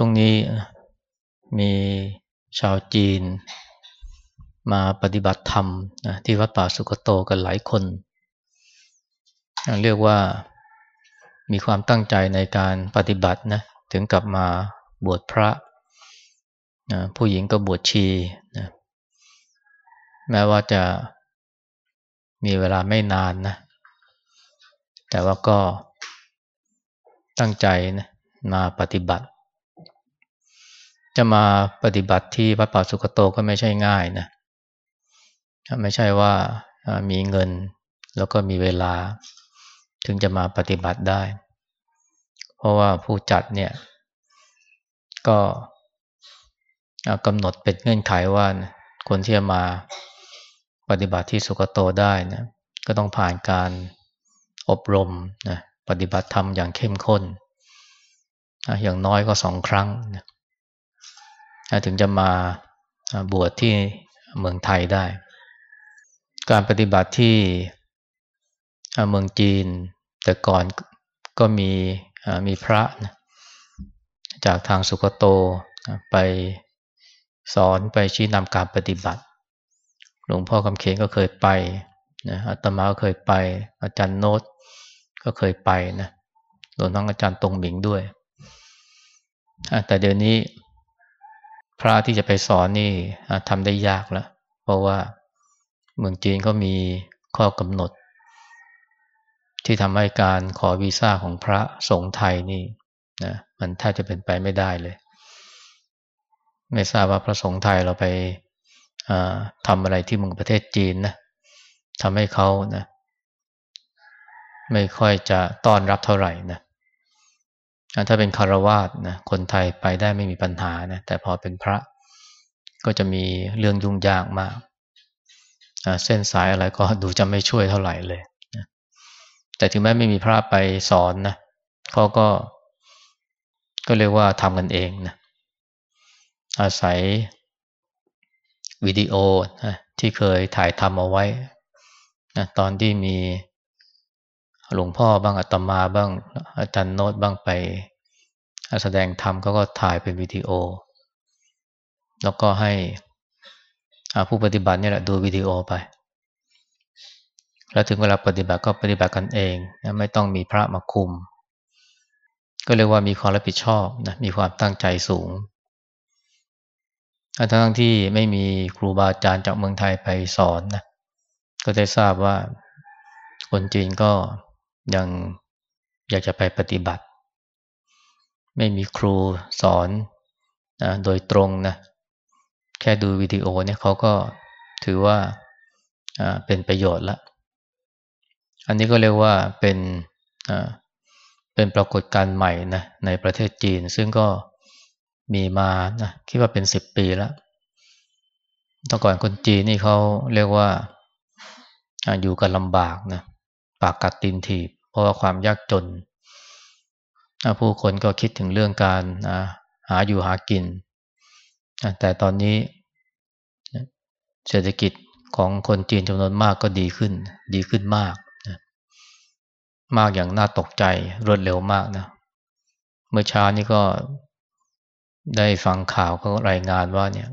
ช่วงนี้มีชาวจีน มาปฏิบัติธรรมที่วัดป่าสุกโตกันหลายคน เรียกว่ามีความตั้งใจในการปฏิบัตินะถึงกลับมาบวชพระนะผู้หญิงก็บวชชีนะแม้ว่าจะมีเวลาไม่นานนะ แต่ว่าก็ตั้งใจนะมาปฏิบัติ จะมาปฏิบัติที่วัดป่าสุกโตก็ไม่ใช่ง่ายนะไม่ใช่ว่ามีเงินแล้วก็มีเวลา ถึงจะมาปฏิบัติได้ เพราะว่าผู้จัดเนี่ย ก็กำหนดเป็นเงื่อนไขว่าคนที่จะมาปฏิบัติที่สุกโตได้นะก็ต้องผ่านการอบรมนะปฏิบัติธรรมอย่างเข้มข้น อย่างน้อยก็สองครั้งนะ ถึงจะมาบวชที่เมืองไทยได้ การปฏิบัติที่เมืองจีน แต่ก่อนก็มีมีพระนะจากทางสุกโตไปสอนไปชี้นำการปฏิบัติ หลวงพ่อคำเขนก็เคยไปนะอาตมาก็เคยไป อาจารย์โนตก็เคยไปนะรวมทั้งอาจารย์ตรงหมิงด้วย แต่เดี๋ยวนี้ พระที่จะไปสอนนี่ทำได้ยากแล้ว เพราะว่าเมืองจีนก็มีข้อกำหนด ที่ทำให้การขอวีซ่าของพระสงฆ์ไทยนี่นะมันแทบจะเป็นไปไม่ได้เลย ไม่ทราบว่าพระสงฆ์ไทยเราไปทำอะไรที่เมืองประเทศจีนนะทำให้เขานะไม่ค่อยจะต้อนรับเท่าไหร่นะ ถ้าเป็นคารวาสนะคนไทยไปได้ไม่มีปัญหานะแต่พอเป็นพระก็จะมีเรื่องยุ่งยากมาก เส้นสายอะไรก็ดูจะไม่ช่วยเท่าไหร่เลยนะแต่ถึงแม้ไม่มีพระไปสอนนะเขาก็ ก็เรียกว่าทำกันเองนะอาศัยวิดีโอนะที่เคยถ่ายทำเอาไว้นะตอนที่มี หลวงพ่อบ้างอาตมาบ้าง อาจารย์โน้ตบ้างไปแสดงธรรมเขาก็ถ่ายเป็นวิดีโอ แล้วก็ให้ผู้ปฏิบัติเนี่ยแหละดูวิดีโอไป แล้วถึงเวลาปฏิบัติก็ปฏิบัติกันเองไม่ต้องมีพระมาคุม ก็เรียกว่ามีความรับผิดชอบนะมีความตั้งใจสูงทั้งที่ไม่มีครูบาอาจารย์จากเมืองไทยไปสอนนะก็ได้ทราบว่าคนจีนก็ ยังอยากจะไปปฏิบัติ ไม่มีครูสอนนะโดยตรงนะแค่ดูวิดีโอเนี่ยเขาก็ถือว่าเป็นประโยชน์ละ อันนี้ก็เรียกว่าเป็นเป็นปรากฏการณ์ใหม่นะในประเทศจีน ซึ่งก็มีมานะคิดว่าเป็นสิบปีแล้วตก่อนคนจีนนี่เขาเรียกว่าอยู่กันลำบากนะปากกัดตินถีบ ราะว่าความยากจน ผู้คนก็คิดถึงเรื่องการหาอยู่หากิน แต่ตอนนี้เศรษฐกิจของคนจีนจำนวนมากก็ดีขึ้น ดีขึ้นมาก มากอย่างน่าตกใจรวดเร็วมากนะ เมื่อเช้านี้ก็ได้ฟังข่าวเขารายงานว่าเนี่ย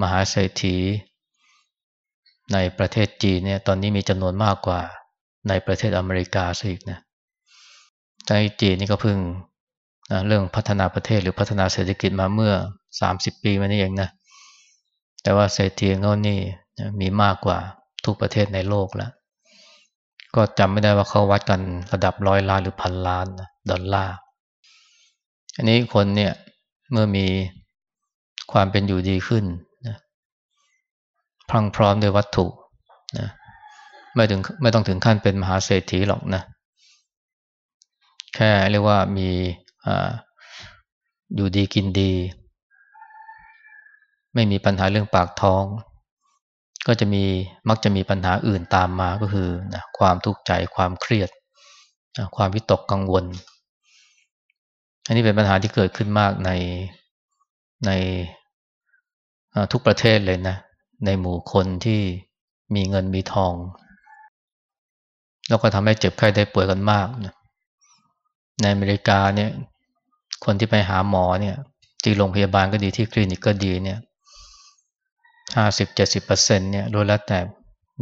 มหาเศรษฐีในประเทศจีนเนี่ย ตอนนี้มีจำนวนมากกว่า ในประเทศอเมริกาซะอีกนะในจีนนี่ก็เพิ่งนะเรื่องพัฒนาประเทศหรือพัฒนาเศรษฐกิจมาเมื่อสามสิบปีมานี้เองนะแต่ว่าเศรษฐีเขานี่มีมากกว่าทุกประเทศในโลกแล้ว ก็จำไม่ได้ว่าเขาวัดกันระดับร้อยล้านหรือพันล้านดอลลาร์อันนี้คนเนี่ยเมื่อมีความเป็นอยู่ดีขึ้นนะพรังพร้อมด้วยวัตถุนะ ไม่ถึงไม่ต้องถึงขั้นเป็นมหาเศรษฐีหรอกนะ แค่เรียกว่ามีออยู่ดีกินดี ไม่มีปัญหาเรื่องปากท้อง ก็จะมีมักจะมีปัญหาอื่นตามมาก็คือนะความทุกข์ใจความเครียดนะความวิตกกังวล อันนี้เป็นปัญหาที่เกิดขึ้นมากในในทุกประเทศเลยนะ ในหมู่คนที่มีเงินมีทอง แล้วก็ทำให้เจ็บไข้ได้ป่วยกันมากนะในอเมริกาเนี่ยคนที่ไปหาหมอเนี่ยที่โรงพยาบาลก็ดีที่คลินิกก็ดีเนี่ยห้าสิบเจ็ดสิบเปอร์เซ็นเนี่ยรู้แล้วแต่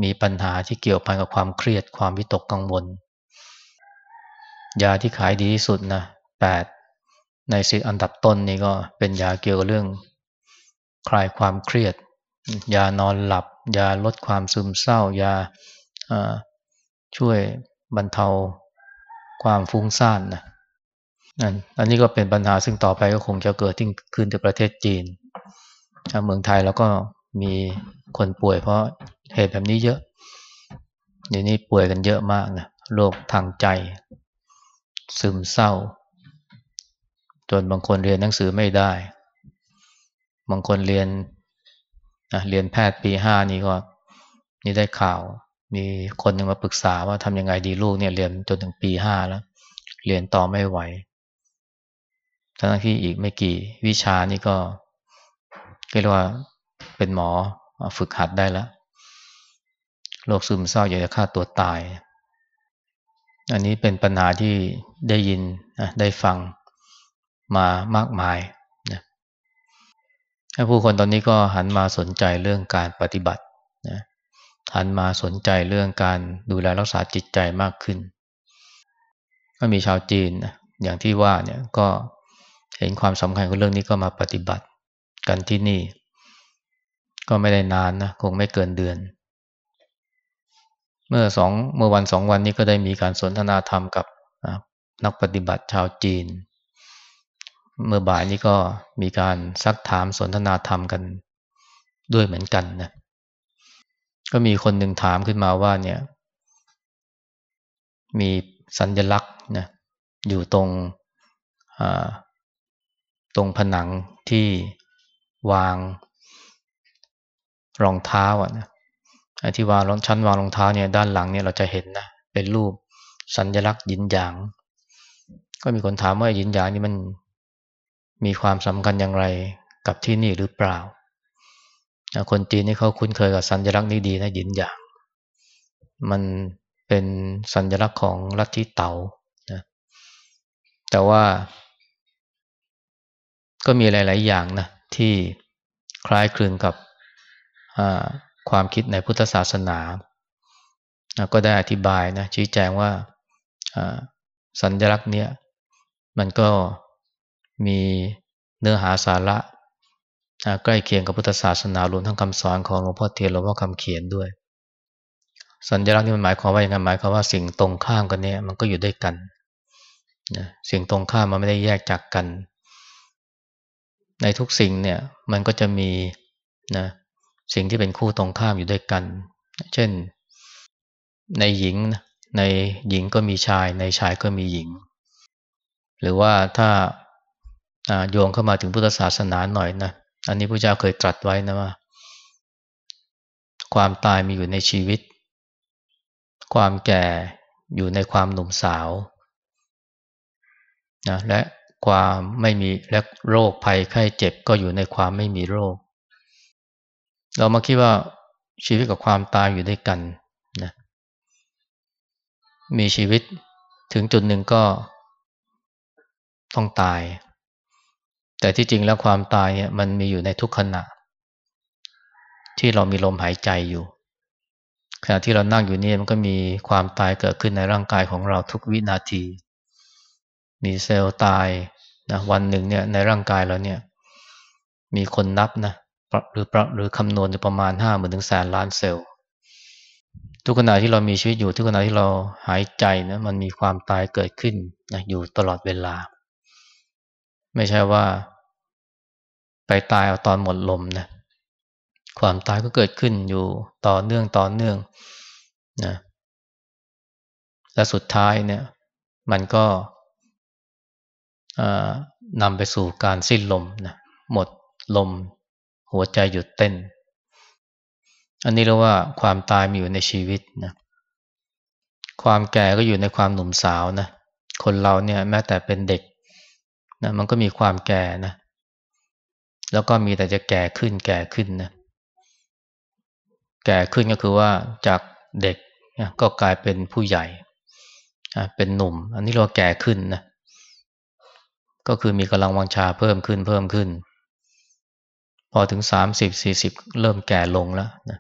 มีปัญหาที่เกี่ยวพันกับความเครียดความวิตกกังวล ยาที่ขายดีที่สุดนะแปดในสิอันดับต้นนี่ก็เป็นยาเกี่ยวกับเรื่อง คลายความเครียด ยานอนหลับ ยาลดความซึมเศร้า ยา ช่วยบรรเทาความฟุ้งซ่านนะอันนี้ก็เป็นปัญหาซึ่งต่อไปก็คงจะเกิดขึ้นในประเทศจีน เมืองไทยแล้วก็มีคนป่วยเพราะเหตุแบบนี้เยอะเดี๋ยวนี้ป่วยกันเยอะมากนะโรคทางใจ ซึมเศร้า จนบางคนเรียนหนังสือไม่ได้ บางคนเรียนเรียนแพทย์ปีห้านี่ก็นี่ได้ข่าว มีคนหนึ่งมาปรึกษาว่าทำยังไงดีลูกเนี่ยเรียนจนถึงปีห้าแล้ว เรียนต่อไม่ไหว ทั้งที่อีกไม่กี่วิชานี่ก็เรียกว่าเป็นหมอฝึกหัดได้แล้วโรคซึมเศร้าอยากจะฆ่าตัวตาย อันนี้เป็นปัญหาที่ได้ยินได้ฟังมามากมายนะผู้คนตอนนี้ก็หันมาสนใจเรื่องการปฏิบัติ หันมาสนใจเรื่องการดูแลรักษาจิตใจมากขึ้น ก็มีชาวจีนนะอย่างที่ว่าเนี่ยก็เห็นความสำคัญของเรื่องนี้ก็มาปฏิบัติกันที่นี่ ก็ไม่ได้นานนะคงไม่เกินเดือน เมื่อสองเมื่อวันสองวันนี้ก็ได้มีการสนทนาธรรมกับนักปฏิบัติชาวจีน เมื่อบ่ายนี้ก็มีการซักถามสนทนาธรรมกันด้วยเหมือนกันนะ ก็มีคนหนึ่งถามขึ้นมาว่าเนี่ย มีสัญลักษณ์นะอยู่ตรงตรงผนังที่วางรองเท้าอะนะที่วางชั้นวางรองเท้าเนี่ยด้านหลังเนี่ยเราจะเห็นนะเป็นรูปสัญลักษณ์ยินหยาง ก็มีคนถามว่ายินหยางนี่มันมีความสำคัญอย่างไรกับที่นี่หรือเปล่า คนจีนนี่เขาคุ้นเคยกับสัญลักษณ์นี้ดีนะหยินหยาง มันเป็นสัญลักษณ์ของลัทธิเต๋านะแต่ว่า ก็มีหลาย ๆ อย่างนะที่คล้ายคลึงกับความคิดในพุทธศาสนา ก็ได้อธิบายนะชี้แจงว่าสัญลักษณ์เนี้ยมันก็มีเนื้อหาสาระ ใกล้เคียงกับพุทธศาสนารวมทั้งคำสอนของหลวงพ่อเทียนหลวงพ่อคำเขียนด้วย สัญลักษณ์นี้มันหมายความว่าอย่างไรหมายความว่าสิ่งตรงข้ามกันเนี้ยมันก็อยู่ด้วยกันนะสิ่งตรงข้ามมันไม่ได้แยกจากกัน ในทุกสิ่งเนี่ยมันก็จะมีนะสิ่งที่เป็นคู่ตรงข้ามอยู่ด้วยกัน เช่น ในหญิงในหญิงก็มีชาย ในชายก็มีหญิง หรือว่าถ้าโยงเข้ามาถึงพุทธศาสนาหน่อยนะ อันนี้พระเจ้าเคยตรัสไว้นะว่า ความตายมีอยู่ในชีวิต ความแก่อยู่ในความหนุ่มสาวนะและความไม่มีและโรคภัยไข้เจ็บก็อยู่ในความไม่มีโรค เรามาคิดว่าชีวิตกับความตายอยู่ด้วยกันนะมีชีวิตถึงจุดหนึ่งก็ต้องตาย แต่ที่จริงแล้วความตายเนี่ยมันมีอยู่ในทุกขณะ ที่เรามีลมหายใจอยู่ ขณะที่เรานั่งอยู่นี่มันก็มีความตายเกิดขึ้นในร่างกายของเราทุกวินาที มีเซลล์ตายนะวันหนึ่งเนี่ยในร่างกายเราเนี่ย มีคนนับนะหรือหรือคำนวณประมาณห้าหมื่นถึงแสนล้านเซลล์ ทุกขณะที่เรามีชีวิตอยู่ทุกขณะที่เราหายใจนะมันมีความตายเกิดขึ้นนะอยู่ตลอดเวลา ไม่ใช่ว่า ไปตายเอาตอนหมดลมนะความตายก็เกิดขึ้นอยู่ต่อเนื่องต่อเนื่องนะและสุดท้ายเนี่ย มันก็นำไปสู่การสิ้นลมนะหมดลม หัวใจหยุดเต้น อันนี้เรียกว่าความตายมีอยู่ในชีวิตนะความแก่ก็อยู่ในความหนุ่มสาวนะคนเราเนี่ยแม้แต่เป็นเด็ก นะมันก็มีความแก่นะ แล้วก็มีแต่จะแก่ขึ้นแก่ขึ้นนะ แก่ขึ้นก็คือว่าจากเด็กก็กลายเป็นผู้ใหญ่เป็นหนุ่ม อันนี้เราแก่ขึ้นนะ ก็คือมีกำลังวังชาเพิ่มขึ้นเพิ่มขึ้น พอถึงสามสิบสี่สิบเริ่มแก่ลงแล้วนะ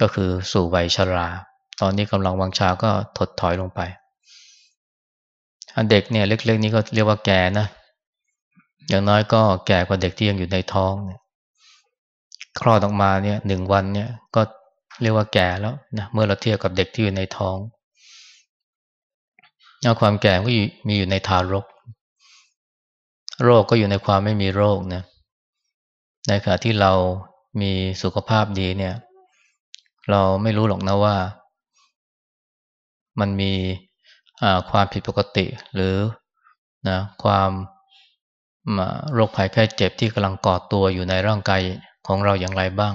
ก็คือสู่วัยชรา ตอนนี้กำลังวังชาก็ถดถอยลงไป อันเด็กเนี่ยเล็กๆ นี้ก็เรียกว่าแก่นะ อย่างน้อยก็แก่กว่าเด็กที่ยังอยู่ในท้องเนี่ยคลอดออกมาเนี่ยหนึ่งวันเนี่ยก็เรียกว่าแก่แล้วนะเมื่อเราเทียบกับเด็กที่อยู่ในท้องเอาความแก่ก็มีอยู่ในทารก โรคก็อยู่ในความไม่มีโรคนะในขณะที่เรามีสุขภาพดีเนี่ย เราไม่รู้หรอกนะว่า มันมีความผิดปกติหรือนะความ โรคภัยแค่เจ็บที่กำลังก่อตัวอยู่ในร่างกายของเราอย่างไรบ้าง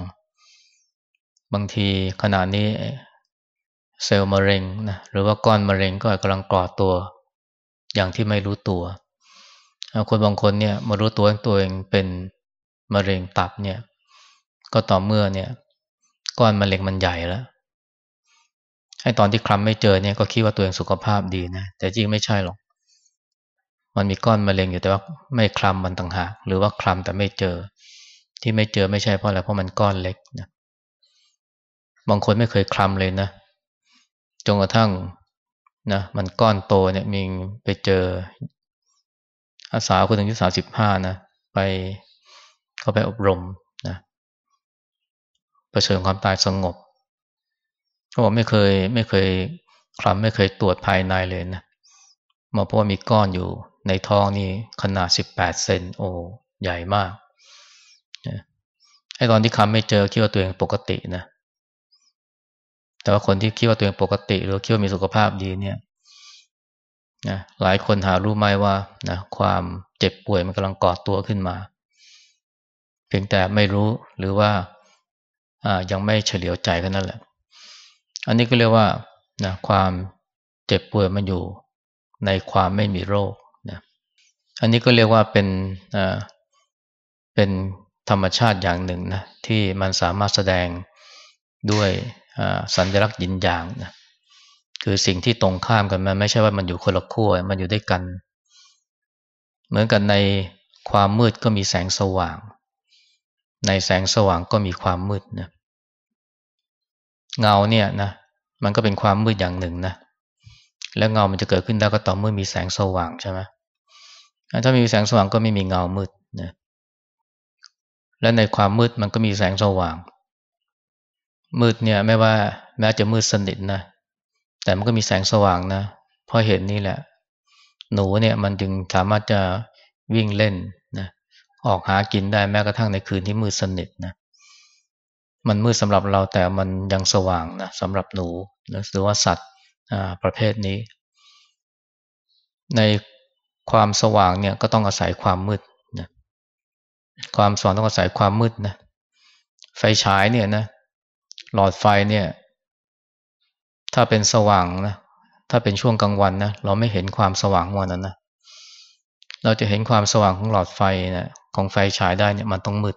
บางทีขณะนี้เซลล์มะเร็งนะหรือว่าก้อนมะเร็งก็กำลังก่อตัว อย่างที่ไม่รู้ตัว คนบางคนเนี่ยมารู้ตัวตัวเองเป็นมะเร็งตับเนี่ยก็ต่อเมื่อเนี่ยก้อนมะเร็งมันใหญ่แล้วให้ตอนที่คลำไม่เจอเนี่ยก็คิดว่าตัวเองสุขภาพดีนะแต่จริงไม่ใช่หรอก มันมีก้อนมะเร็งอยู่แต่ว่าไม่คลำมันต่างหากหรือว่าคลำแต่ไม่เจอ ที่ไม่เจอไม่ใช่เพราะอะไรเพราะมันก้อนเล็กนะบางคนไม่เคยคลำเลยนะจนกระทั่งนะมันก้อนโตเนี่ยมีไปเจออาสาคนหนึ่งอายุสาสิบห้านะไปเขาไปอบรมนะเผชิญความตายสงบเขาบอกไม่เคยไม่เคยคลำไม่เคยตรวจภายในเลยนะมาเพราะว่ามีก้อนอยู่ ในท้องนี่ขนาดสิบแปดเซนโอ้ใหญ่มากไอ้ตอนที่คำไม่เจอคิดว่าตัวเองปกตินะ แต่ว่าคนที่คิดว่าตัวเองปกติ หรือคิดว่ามีสุขภาพดีเนี่ยนะหลายคนหารู้ไหมว่านะความเจ็บป่วยมันกำลังก่อตัวขึ้นมา เพียงแต่ไม่รู้หรือว่ายังไม่เฉลียวใจกันนั่นแหละ อันนี้ก็เรียกว่านะความเจ็บป่วยมันอยู่ในความไม่มีโรค อันนี้ก็เรียกว่าเป็นเป็นธรรมชาติอย่างหนึ่งนะที่มันสามารถแสดงด้วยสัญลักษณ์ยินอย่างนะคือสิ่งที่ตรงข้ามกันมันไม่ใช่ว่ามันอยู่คนละขั้วมันอยู่ด้วยกัน เหมือนกันในความมืดก็มีแสงสว่าง ในแสงสว่างก็มีความมืดนะเงาเนี่ยนะมันก็เป็นความมืดอย่างหนึ่งนะแล้วเงามันจะเกิดขึ้นได้ก็ต่อเมื่อมีแสงสว่างใช่ไหม ถ้ามีแสงสว่างก็ไม่มีเงามืดนะและในความมืดมันก็มีแสงสว่าง มืดเนี่ยไม่ว่าแม้จะมืดสนิทนะแต่มันก็มีแสงสว่างนะเพราะเห็นนี่แหละ หนูเนี่ยมันจึงสามารถจะวิ่งเล่นนะออกหากินได้แม้กระทั่งในคืนที่มืดสนิทนะมันมืดสำหรับเราแต่มันยังสว่างนะสำหรับหนูหรือว่าสัตว์ประเภทนี้ ใน ความสว่างเนี่ยก็ต้องอาศัยความมืดนะความสว่างต้องอาศัยความมืดนะไฟฉายเนี่ยนะหลอดไฟเนี่ย ถ้าเป็นสว่างนะถ้าเป็นช่วงกลางวันนะเราไม่เห็นความสว่างวันนั้นนะเราจะเห็นความสว่างของหลอดไฟนะของไฟฉายได้เนี่ยมันต้องมืด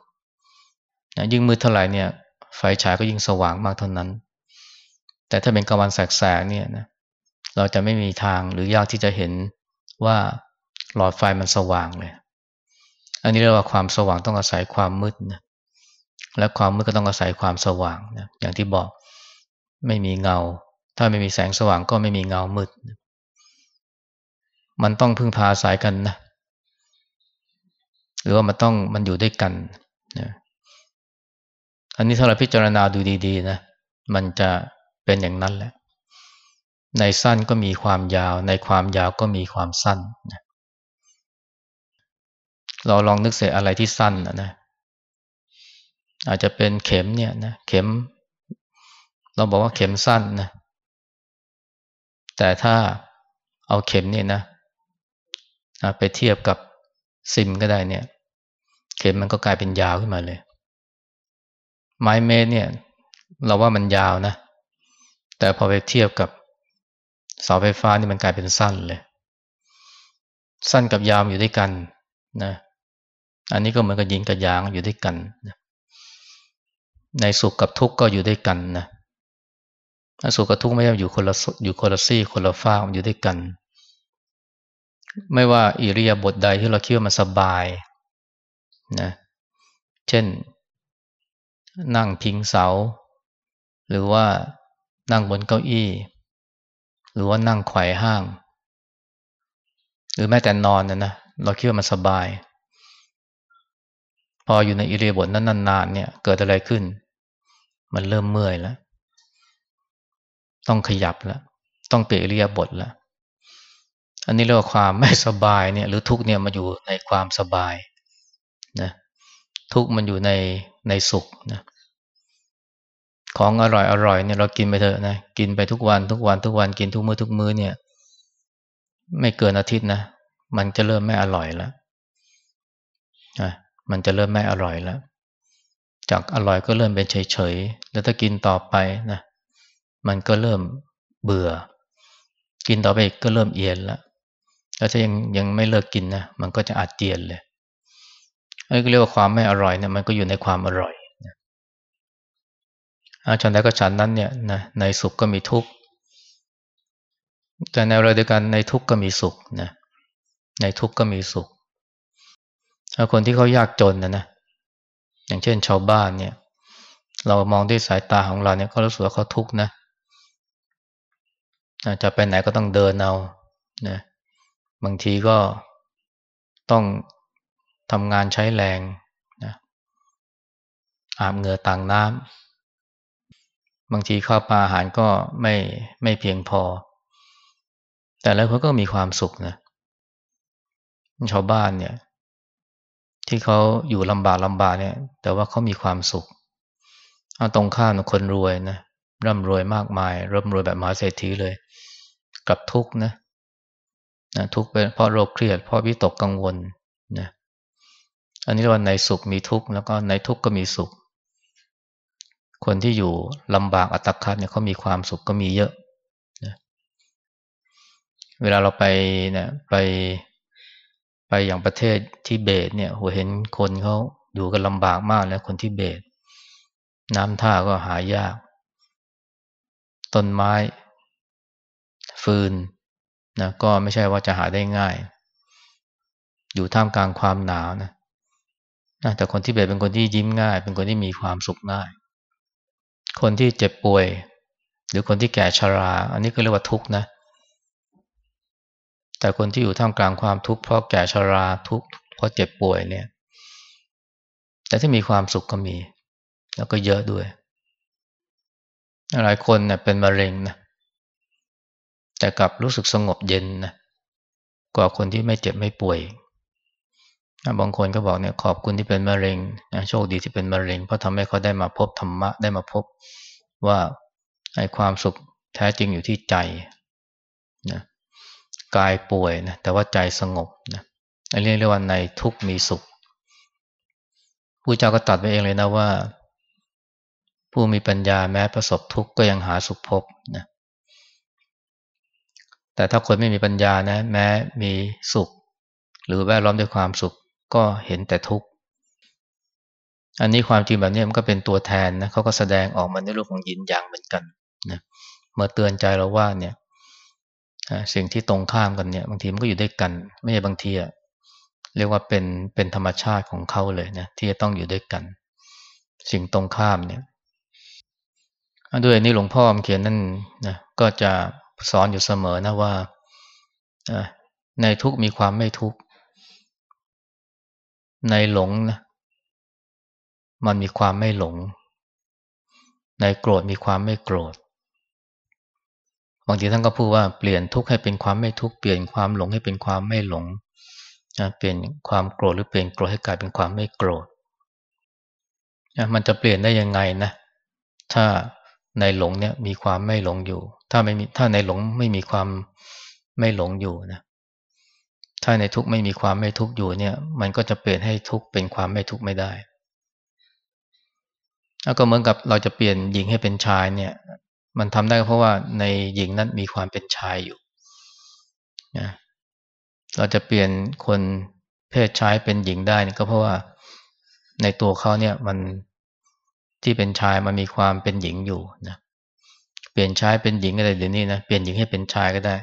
นะยิ่งมืดเท่าไหร่เนี่ย ไฟฉายก็ยิ่งสว่างมากเท่านั้น แต่ถ้าเป็นกลางวันแสกๆเนี่ยนะเราจะไม่มีทางหรือยากที่จะเห็นว่า หลอดไฟมันสว่างเลย อันนี้เรียกว่าความสว่างต้องอาศัยความมืดนะและความมืดก็ต้องอาศัยความสว่างนะอย่างที่บอกไม่มีเงา ถ้าไม่มีแสงสว่างก็ไม่มีเงามืด มันต้องพึ่งพาอาศัยกันนะ หรือว่ามันต้องมันอยู่ด้วยกันนะอันนี้ถ้าเราพิจารณาดูดีๆนะมันจะเป็นอย่างนั้นแหละ ในสั้นก็มีความยาว ในความยาวก็มีความสั้นนะ เราลองนึกเสียอะไรที่สั้นนะนะ อาจจะเป็นเข็มเนี่ยนะ เข็ม เราบอกว่าเข็มสั้นนะ แต่ถ้าเอาเข็มเนี่ยนะไปเทียบกับซิมก็ได้เนี่ย เข็มมันก็กลายเป็นยาวขึ้นมาเลย ไม้เมตรเนี่ย เราว่ามันยาวนะ แต่พอไปเทียบกับเสาไฟฟ้านี่มันกลายเป็นสั้นเลย สั้นกับยาวอยู่ด้วยกันนะ อันนี้ก็เหมือนกับยิงกับยางอยู่ด้วยกันนะในสุขกับทุกข์ก็อยู่ด้วยกันนะสุขกับทุกข์ไม่ใช่อยู่คนละอยู่คนละซี่คนละฝ้าอยู่ด้วยกัน ไม่ว่าอิริยาบถใดที่เราคิดว่ามันสบายนะเช่น นั่งพิงเสา หรือว่านั่งบนเก้าอี้ หรือว่านั่งไขว่ห้าง หรือแม้แต่นอนนะนะเราคิดว่ามันสบาย พออยู่ในอิริยาบถนั้นนานๆเนี่ยเกิดอะไรขึ้น มันเริ่มเมื่อยแล้ว ต้องขยับแล้ว ต้องเปลี่ยนเรียบทแล้ว อันนี้เรียกว่าความไม่สบายเนี่ย หรือทุกเนี่ยมาอยู่ในความสบายนะทุกมันอยู่ในในสุขนะของอร่อยอร่อยเนี่ยเรากินไปเถอะนะกินไปทุกวันทุกวันทุกวันกินทุกมื้อทุกมื้อเนี่ย ไม่เกินอาทิตย์นะ มันจะเริ่มไม่อร่อยแล้วนะ มันจะเริ่มไม่อร่อยแล้ว จากอร่อยก็เริ่มเป็นเฉยๆ แล้วถ้ากินต่อไปนะ มันก็เริ่มเบื่อ กินต่อไปก็เริ่มเอียนแล้วแล้วถ้ายังยังไม่เลิกกินนะ มันก็จะอาจเจียนเลยอันนี้เรียกว่าความไม่อร่อยเนี่ยมันก็อยู่ในความอร่อยนะฉันใดก็ฉันนั้นเนี่ยนะในสุขก็มีทุกข์ แต่ในเวลาเดียวกันในทุกข์ก็มีสุขนะ ในทุกข์ก็มีสุข คนที่เขายากจนนะนะ อย่างเช่นชาวบ้านเนี่ย เรามองด้วยสายตาของเราเนี่ยเขารู้สึกว่าเขาทุกข์นะจะไปไหนก็ต้องเดินเอานะบางทีก็ต้องทำงานใช้แรงนะอาบเหงื่อต่างน้ำบางทีข้าวปลาอาหารก็ไม่ไม่เพียงพอ แต่แล้วเขาก็มีความสุขนะชาวบ้านเนี่ย ที่เขาอยู่ลำบากลำบากเนี่ย แต่ว่าเขามีความสุขเอาตรงข้ามคนรวยนะร่ำรวยมากมายร่ำรวยแบบมหาเศรษฐีเลยกับทุกข์นะนะทุกข์เป็นเพราะโรคเครียดเพราะวิตกกังวลนะอันนี้ว่าในสุขมีทุกข์แล้วก็ในทุกข์ก็มีสุข คนที่อยู่ลำบากอัตคัดเนี่ยเขามีความสุขก็มีเยอะนะเวลาเราไปเนี่ยไป ไปอย่างประเทศที่เบตเนี่ยหัวเห็นคนเขาอยู่กันลำบากมากแล้วคนที่เบต น้ำท่าก็หายาก ต้นไม้ ฟืนนะก็ไม่ใช่ว่าจะหาได้ง่าย อยู่ท่ามกลางความหนาวนะนะแต่คนที่เบตเป็นคนที่ยิ้มง่าย เป็นคนที่มีความสุขง่าย คนที่เจ็บป่วย หรือคนที่แก่ชรา อันนี้ก็เรียกว่าทุกข์นะ แต่คนที่อยู่ท่ามกลางความทุกข์เพราะแก่ชราทุกข์เพราะเจ็บป่วยเนี่ย แต่ที่มีความสุขก็มี แล้วก็เยอะด้วย หลายคนเนี่ยเป็นมะเร็งนะ แต่กลับรู้สึกสงบเย็นนะ กว่าคนที่ไม่เจ็บไม่ป่วย บางคนก็บอกเนี่ยขอบคุณที่เป็นมะเร็งนะโชคดีที่เป็นมะเร็ง เพราะทำให้เขาได้มาพบธรรมะได้มาพบว่าไอ้ความสุขแท้จริงอยู่ที่ใจ กายป่วยนะแต่ว่าใจสงบนะเรียกเรียกว่าในทุกมีสุขผู้เจ้าก็ตัดไว้เองเลยนะว่า ผู้มีปัญญาแม้ประสบทุกข์ก็ยังหาสุขพบนะแต่ถ้าคนไม่มีปัญญานะ แม้มีสุข หรือแวดล้อมด้วยความสุขก็เห็นแต่ทุกข์อันนี้ความจริงแบบนี้มันก็เป็นตัวแทนนะเขาก็แสดงออกมาในรูปของยินอย่างเหมือนกันนะเมื่อเตือนใจเราว่าเนี่ย สิ่งที่ตรงข้ามกันเนี่ย บางทีมันก็อยู่ด้วยกัน ไม่ใช่บางทีอะเรียกว่าเป็นเป็นธรรมชาติของเขาเลยนะที่จะต้องอยู่ด้วยกัน สิ่งตรงข้ามเนี่ยด้วยนี่หลวงพ่อเขียนนั่นนะก็จะสอนอยู่เสมอนะว่าในทุกมีความไม่ทุกในหลงนะมันมีความไม่หลง ในโกรธมีความไม่โกรธ บางทีท่านก็พูดว่าเปลี่ยนทุกข์ให้เป็นความไม่ทุกข์เปลี่ยนความหลงให้เป็นความไม่หลงเปลี่ยนความโกรธหรือเปลี่ยนโกรธให้กลายเป็นความไม่โกรธมันจะเปลี่ยนได้ยังไงนะถ้าในหลงเนี่ยมีความไม่หลงอยู่ ถ้าไม่มีถ้าในหลงไม่มีความไม่หลงอยู่นะถ้าในทุกข์ไม่มีความไม่ทุกข์อยู่เนี่ย มันก็จะเปลี่ยนให้ทุกข์เป็นความไม่ทุกข์ไม่ได้แล้วก็เหมือนกับเราจะเปลี่ยนหญิงให้เป็นชายเนี่ย มันทำได้เพราะว่าในหญิงนั้นมีความเป็นชายอยู่นะเราจะเปลี่ยนคนเพศชายเป็นหญิงได้ก็เพราะว่าในตัวเขาเนี่ยมันที่เป็นชายมันมีความเป็นหญิงอยู่นะเปลี่ยนชายเป็นหญิงอะไรเดี๋ยวนี้นะเปลี่ยนหญิงให้เป็นชายก็ได้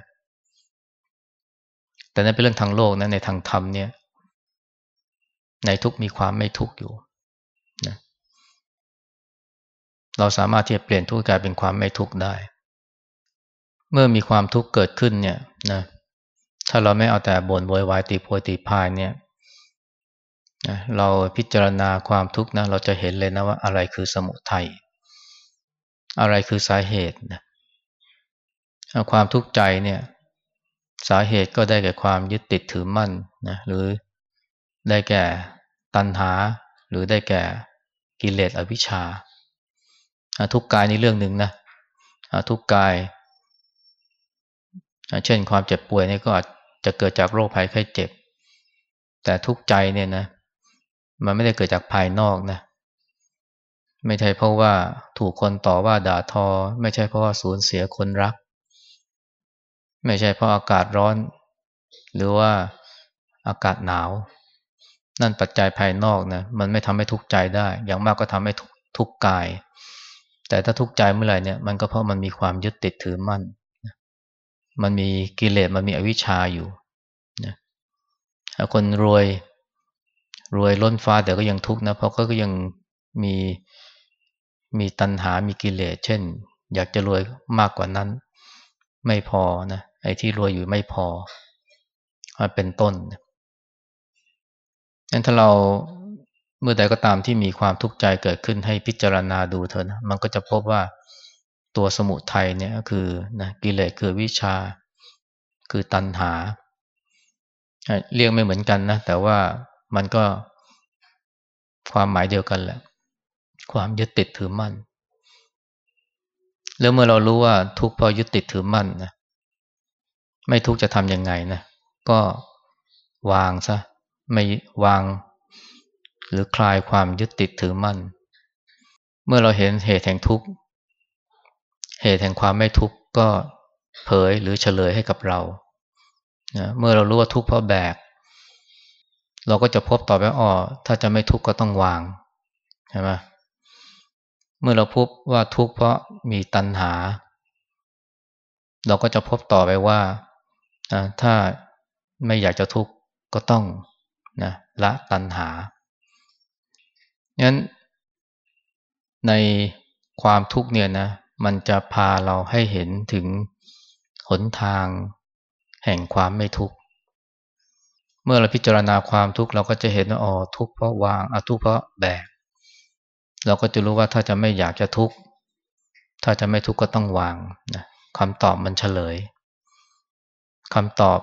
แต่นั่นเป็นเรื่องทางโลกนะในทางธรรมเนี่ย ในทุกมีความไม่ทุกอยู่นะ เราสามารถที่จะเปลี่ยนทุกข์กลายเป็นความไม่ทุกข์ได้ เมื่อมีความทุกข์เกิดขึ้นเนี่ยนะถ้าเราไม่เอาแต่บ่นโวยวายตีโพยตีพายเนี่ยนะเราพิจารณาความทุกข์นะเราจะเห็นเลยนะว่าอะไรคือสมุทัยอะไรคือสาเหตุนะความทุกข์ใจเนี่ยสาเหตุก็ได้แก่ความยึดติดถือมั่นนะหรือได้แก่ตัณหา หรือได้แก่กิเลสอวิชชา ทุกกายนี่เรื่องหนึ่งนะทุกกาย เช่นความเจ็บป่วยนี่ก็อาจจะเกิดจากโรคภัยไข้เจ็บ แต่ทุกใจเนี่ยนะ มันไม่ได้เกิดจากภายนอกนะ ไม่ใช่เพราะว่าถูกคนต่อว่าด่าทอ ไม่ใช่เพราะว่าสูญเสียคนรัก ไม่ใช่เพราะอากาศร้อน หรือว่าอากาศหนาว นั่นปัจจัยภายนอกนะ มันไม่ทำให้ทุกข์ใจได้ อย่างมากก็ทำให้ทุกกาย แต่ถ้าทุกข์ใจเมื่อไหร่เนี่ยมันก็เพราะมันมีความยึดติดถือมั่น มันมีกิเลสมันมีอวิชชาอยู่นะคนรวยรวยล้นฟ้าแต่ก็ยังทุกข์นะเพราะเขาก็ยังมีมีตัณหา มีกิเลส เช่น อยากจะรวยมากกว่านั้น ไม่พอนะ ไอ้ที่รวยอยู่ไม่พอเป็นต้นนั้นถ้าเรา มื่อใดก็ตามที่มีความทุกข์ใจเกิดขึ้นให้พิจารณาดูเถอะนะมันก็จะพบว่าตัวสมุทัยเนี่ยก็คือนะกิเลสคือวิชา คือตัณหา เรียกไม่เหมือนกันนะ แต่ว่ามันก็ความหมายเดียวกันแหละ ความยึดติดถือมั่น แล้วเมื่อเรารู้ว่าทุกข์เพราะยึดติดถือมั่นนะไม่ทุกข์จะทำยังไงนะก็วางซะไม่วาง หรือคลายความยึดติดถือมั่น เมื่อเราเห็นเหตุแห่งทุกข์ เหตุแห่งความไม่ทุกข์ก็เผยหรือเฉลยให้กับเรานะเมื่อเรารู้ว่าทุกข์เพราะแบก เราก็จะพบต่อไปอ๋อถ้าจะไม่ทุกข์ก็ต้องวางใช่ไหมเมื่อเราพบว่าทุกข์เพราะมีตัณหา เราก็จะพบต่อไปว่าถ้าไม่อยากจะทุกข์ก็ต้องนะละตัณหา งั้นในความทุกข์เนี่ยนะมันจะพาเราให้เห็นถึงหนทางแห่งความไม่ทุกข์เมื่อเราพิจารณาความทุกข์เราก็จะเห็นว่าอ๋อทุกข์เพราะวางอทุกข์เพราะแบกเราก็จะรู้ว่าถ้าจะไม่อยากจะทุกข์ถ้าจะไม่ทุกข์ก็ต้องวางนะคำตอบมันเฉลยคำตอบ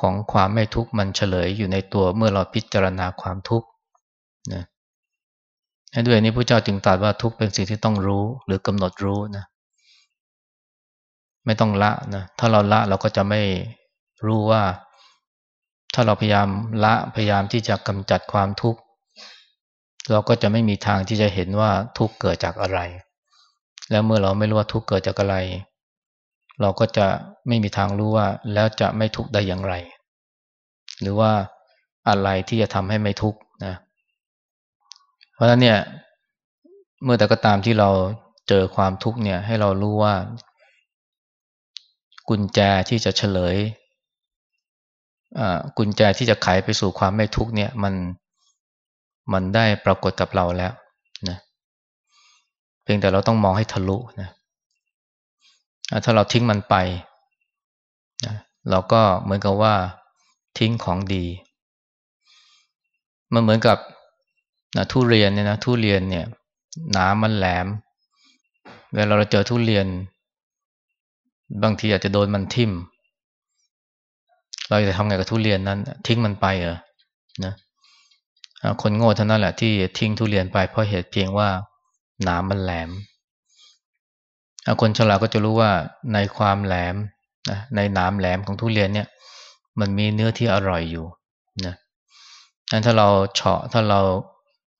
ของความไม่ทุกข์มันเฉลยอยู่ในตัวเมื่อเราพิจารณาความทุกข์นะ ด้วยนี้พระเจ้าจึงตรัสว่าทุกเป็นสิ่งที่ต้องรู้หรือกำหนดรู้นะ ไม่ต้องละนะ ถ้าเราละเราก็จะไม่รู้ว่า ถ้าเราพยายามละพยายามที่จะกำจัดความทุกข์เราก็จะไม่มีทางที่จะเห็นว่าทุกข์เกิดจากอะไร แล้วเมื่อเราไม่รู้ว่าทุกข์เกิดจากอะไร เราก็จะไม่มีทางรู้ว่า แล้วจะไม่ทุกข์ได้อย่างไร หรือว่าอะไรที่จะทำให้ไม่ทุกข์นะ พราะฉะนั้นเนี่ย เมื่อแต่ก็ตามที่เราเจอความทุกข์เนี่ย ให้เรารู้ว่า กุญแจที่จะเฉลยกุญแจที่จะไขไปสู่ความไม่ทุกข์เนี่ย มันมันได้ปรากฏกับเราแล้วนะเพียงแต่เราต้องมองให้ทะลุนะถ้าเราทิ้งมันไปนะเราก็เหมือนกับว่าทิ้งของดี มันเหมือนกับ นะทุเรียนเนี่ยนะทุเรียนเนี่ยหนามันแหลม เวลาเราเจอทุเรียน บางทีอาจจะโดนมันทิ่ม เราจะทำไงกับทุเรียนนั้น ทิ้งมันไปเหรอนะคนโง่เท่านั้นแหละที่ทิ้งทุเรียนไปเพราะเหตุเพียงว่าหนามมันแหลม คนฉลาดก็จะรู้ว่าในความแหลมนะในหนามแหลมของทุเรียนเนี่ย มันมีเนื้อที่อร่อยอยู่นะงั้นถ้าเราเฉาะถ้าเรา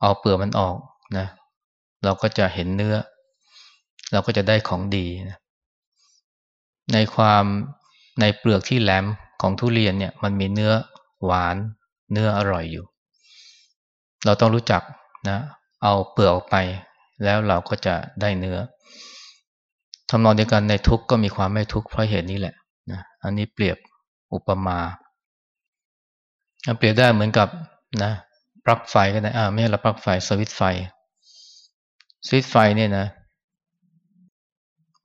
เอาเปลือกมันออกนะเราก็จะเห็นเนื้อ เราก็จะได้ของดีนะในความในเปลือกที่แหลมของทุเรียนเนี่ยมันมีเนื้อหวานเนื้ออร่อยอยู่ เราต้องรู้จักนะเอาเปลือกออกไป แล้วเราก็จะได้เนื้อทำนองเดียวกันในทุกข์ก็มีความไม่ทุกข์เพราะเหตุนี้แหละนะอันนี้เปรียบอุปมาเปรียบได้เหมือนกับนะ ปลั๊กไฟก็ได้อ่าไม่ใช่เราปลั๊กไฟสวิตไฟ สวิตไฟเนี่ยนะ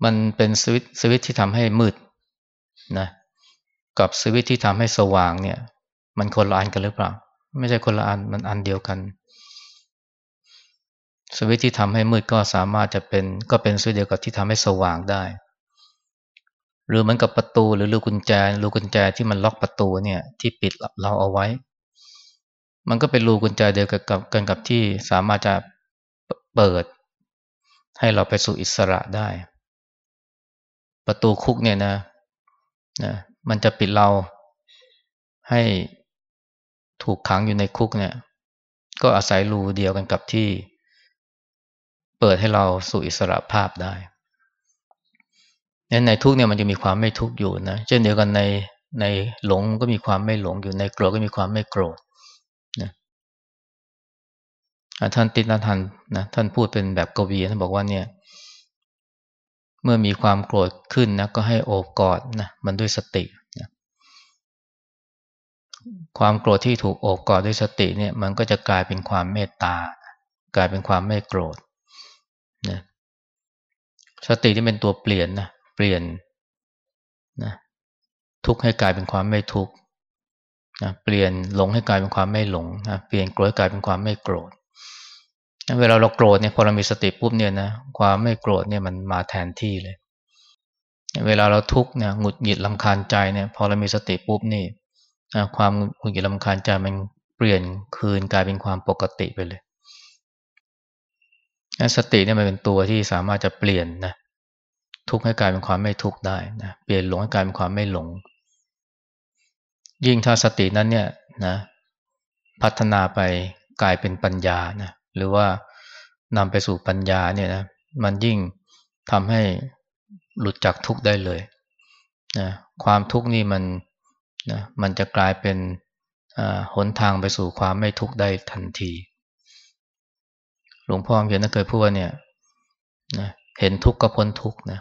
มันเป็นสวิตสวิตที่ทำให้มืดนะกับสวิตที่ทำให้สว่างเนี่ย มันคนละอันกันหรือเปล่า ไม่ใช่คนละอันมันอันเดียวกัน สวิตที่ทำให้มืดก็สามารถจะเป็นก็เป็นสวิตเดียวกับที่ทำให้สว่างได้หรือเหมือนกับประตูหรือลูกกุญแจลูกกุญแจที่มันล็อกประตูเนี่ยที่ปิดเราเอาไว้ มันก็เป็นลูกุญแจเดียวกับกันกับที่สามารถจะเปิด ให้เราไปสู่อิสระได้ ประตูคุกเนี่ยนะนะมันจะปิดเราให้ถูกขังอยู่ในคุกเนี่ย ก็อาศัยรูเดียวกันกับที่ เปิดให้เราสู่อิสระภาพได้ในทุกเนี่ยมันจะมีความไม่ทุกอยู่นะ เช่นเดียวกันในในหลงก็มีความไม่หลงอยู่ในโกรธก็มีความไม่โกรธ ท่านติณทันนะท่านพูดเป็นแบบกวีท่านบอกว่าเนี่ย เมื่อมีความโกรธขึ้นนะก็ให้โอบกอดนะมันด้วยสตินะความโกรธที่ถูกโอบกอดด้วยสติเนี่ย มันก็จะกลายเป็นความเมตตากลายเป็นความไม่โกรธนะสติที่เป็นตัวเปลี่ยนนะเปลี่ยนนะทุกข์ให้กลายเป็นความไม่ทุกข์นะเปลี่ยนหลงให้กลายเป็นความไม่หลงนะเปลี่ยนโกรธกลายเป็นความไม่โกรธ เวลาเราโกรธเนี่ยพอเรามีสติปุ๊บเนี่ยนะความไม่โกรธเนี่ยมันมาแทนที่เลย เวลาเราทุกข์เนี่ยหงุดหงิดลำคาญใจเนี่ยพอเรามีสติปุ๊บนี่ความหงุดหงิดลำคาญใจมันเปลี่ยนคืนกลายเป็นความปกติไปเลยสติเนี่ยมันเป็นตัวที่สามารถจะเปลี่ยนนะทุกข์ให้กลายเป็นความไม่ทุกข์ได้นะเปลี่ยนหลงให้กลายเป็นความไม่หลง ยิ่งถ้าสตินั้นเนี่ยนะพัฒนาไปกลายเป็นปัญญานะ หรือว่านำไปสู่ปัญญาเนี่ยนะมันยิ่งทำให้หลุดจากทุกข์ได้เลยนะความทุกข์นี่มันนะมันจะกลายเป็นหนทางไปสู่ความไม่ทุกข์ได้ทันที หลวงพ่อเขียนเคยพูดว่าเนี่ยนะเห็นทุกข์ก็พ้นทุกข์นะ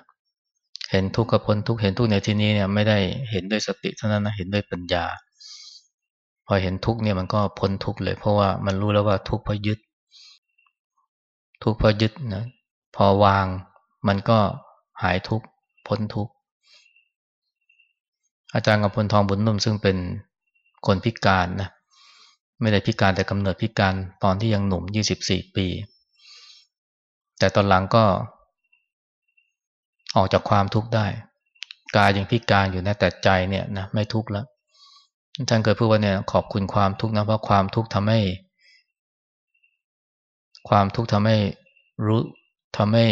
เห็นทุกข์ก็พ้นทุกข์เห็นทุกข์ในที่นี้เนี่ยไม่ได้เห็นด้วยสติเท่านั้นนะเห็นด้วยปัญญา พอเห็นทุกข์เนี่ยมันก็พ้นทุกข์เลย เพราะว่ามันรู้แล้วว่าทุกข์เพราะยึด ทุกข์เพราะยึดนะพอวางมันก็หายทุกข์พ้นทุกข์อาจารย์กับพลทองบุญนุ่มซึ่งเป็นคนพิการนะไม่ได้พิการแต่กำเนิดพิการตอนที่ยังหนุ่มยี่สิบสี่ปี แต่ตอนหลังก็ ออกจากความทุกข์ได้ กายยังพิการอยู่นะแต่ใจเนี่ยนะไม่ทุกข์แล้วท่านเคยพูดว่าเนี่ยขอบคุณความทุกข์นะเพราะความทุกข์ทำให้ ความทุกข์ทำให้รู้ทำให้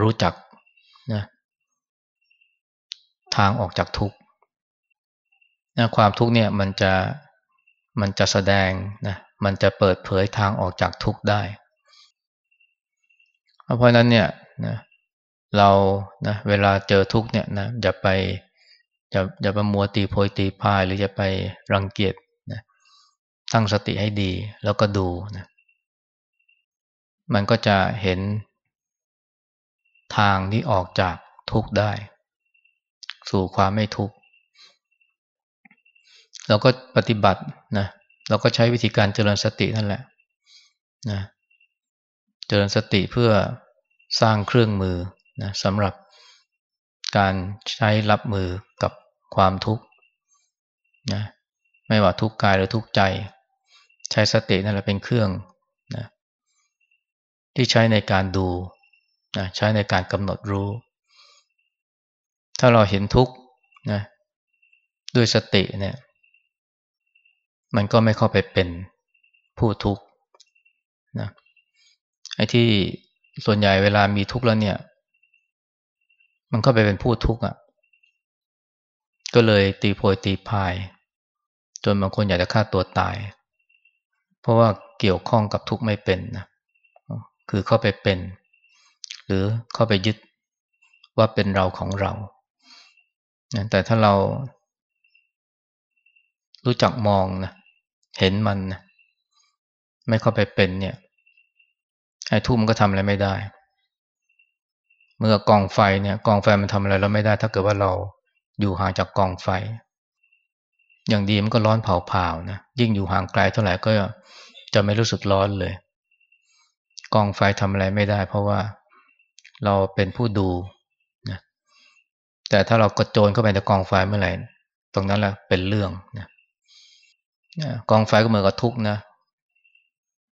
รู้จักนะทางออกจากทุกข์นะความทุกข์เนี่ยมันจะมันจะแสดงนะมันจะเปิดเผยทางออกจากทุกข์ได้เพราะนั้นเนี่ยนะเรานะเวลาเจอทุกเนี่ยนะอย่าไปอย่าอย่าไปมัวตีโพยตีพายหรือจะไปรังเกียจนะตั้งสติให้ดีแล้วก็ดูนะ มันก็จะเห็นทางที่ออกจากทุกข์ได้ สู่ความไม่ทุกข์เราก็ปฏิบัตินะเราก็ใช้วิธีการเจริญสตินั่นแหละนะเจริญสติเพื่อสร้างเครื่องมือนะสำหรับการใช้รับมือกับความทุกข์นะไม่ว่าทุกข์กายหรือทุกข์ใจ ใช้สตินั่นแหละเป็นเครื่อง ที่ใช้ในการดูนะใช้ในการกำหนดรู้ ถ้าเราเห็นทุกข์นะด้วยสติเนี่ย มันก็ไม่เข้าไปเป็นผู้ทุกข์นะไอ้ที่ส่วนใหญ่เวลามีทุกข์แล้วเนี่ย มันก็ไปเป็นผู้ทุกข์อะ ก็เลยตีโพยตีพาย จนบางคนอยากจะฆ่าตัวตาย เพราะว่าเกี่ยวข้องกับทุกข์ไม่เป็นนะ คือเข้าไปเป็น หรือเข้าไปยึดว่าเป็นเราของเรา แต่ถ้าเรารู้จักมองนะเห็นมันนะไม่เข้าไปเป็นเนี่ยไอ้ทุกข์มันก็ทำอะไรไม่ได้ เมื่อกองไฟเนี่ย กองไฟมันทำอะไรเราไม่ได้ ถ้าเกิดว่าเราอยู่ห่างจากกองไฟ อย่างดีมันก็ร้อนเผาๆนะยิ่งอยู่ห่างไกลเท่าไหร่ก็จะไม่รู้สึกร้อนเลย กองไฟทำอะไรไม่ได้ เพราะว่าเราเป็นผู้ดูนะแต่ถ้าเรากระโจนเข้าไปในกองไฟเมื่อไหร่ ตรงนั้นแหละเป็นเรื่องนะกองไฟก็เหมือนกับทุกนะ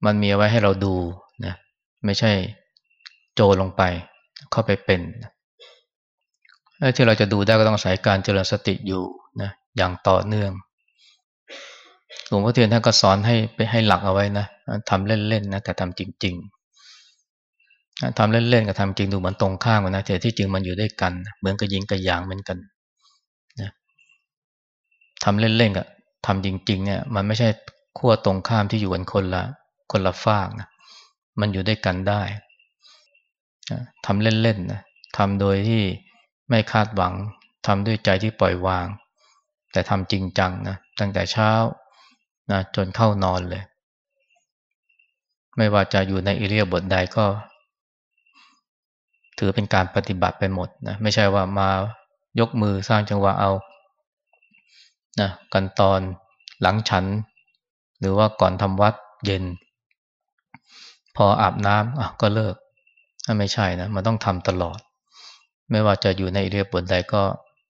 มันมีไว้ให้เราดูนะไม่ใช่โจรลงไปเข้าไปเป็นที่เราจะดูได้ก็ต้องอาศัยการเจริญสติอยู่นะอย่างต่อเนื่องหลวงพ่อเทียนท่านก็สอนให้ไปให้หลักเอาไว้นะทำเล่นๆนะแต่ทำจริง ๆ ทำเล่นๆกับทำจริงดูเหมือนตรงข้ามกันนะแต่ที่จริงมันอยู่ด้วยกัน เหมือนกับยิงกับยางเหมือนกันนะทำเล่นๆกับทำจริง ๆ เนี่ย มันไม่ใช่ขั้วตรงข้ามที่อยู่กันคนละคนละฝากนะมันอยู่ด้วยกันได้ทำเล่นๆนะทำโดยที่ไม่คาดหวังทำด้วยใจที่ปล่อยวาง แต่ทำจริงจังนะตั้งแต่เช้านะจนเข้านอนเลย ไม่ว่าจะอยู่ในอิเลียบทใดก็ ถือเป็นการปฏิบัติไปหมดนะไม่ใช่ว่ามายกมือสร้างจังหวะเอานะกันตอนหลังฉัน หรือว่าก่อนทำวัดเย็น พออาบน้ำอะก็เลิกไม่ใช่นะมันต้องทำตลอด ไม่ว่าจะอยู่ในเรียบบทใดก็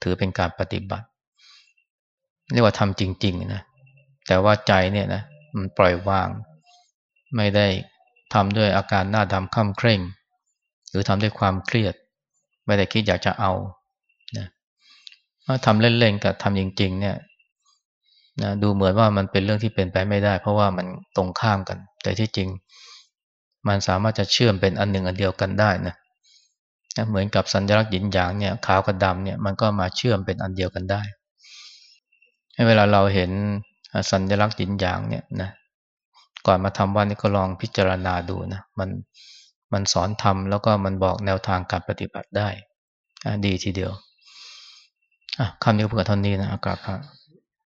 ถือเป็นการปฏิบัติ เรียกว่าทำจริงๆนะแต่ว่าใจเนี่ยนะมันปล่อยวาง ไม่ได้ทำด้วยอาการหน้าดำค่ำเคร่ง หรือทำด้วยความเครียด ไม่ได้คิดอยากจะเอานะทำเล่นๆกับทำจริง ๆ เนี่ยนะดูเหมือนว่ามันเป็นเรื่องที่เป็นไปไม่ได้ เพราะว่ามันตรงข้ามกัน แต่ที่จริง มันสามารถจะเชื่อมเป็นอันหนึ่งอันเดียวกันได้นะเหมือนกับสัญลักษณ์หยินหยางเนี่ยขาวกับดำเนี่ยมันก็มาเชื่อมเป็นอันเดียวกันได้เวลาเราเห็นสัญลักษณ์หยินหยางเนี่ยนะก่อนมาทำวันนี้ก็ลองพิจารณาดูนะมัน มันสอนทำแล้วก็มันบอกแนวทางการปฏิบัติได้ดีทีเดียวคำนี้เพื่อเท่านี้นะอากาศพระ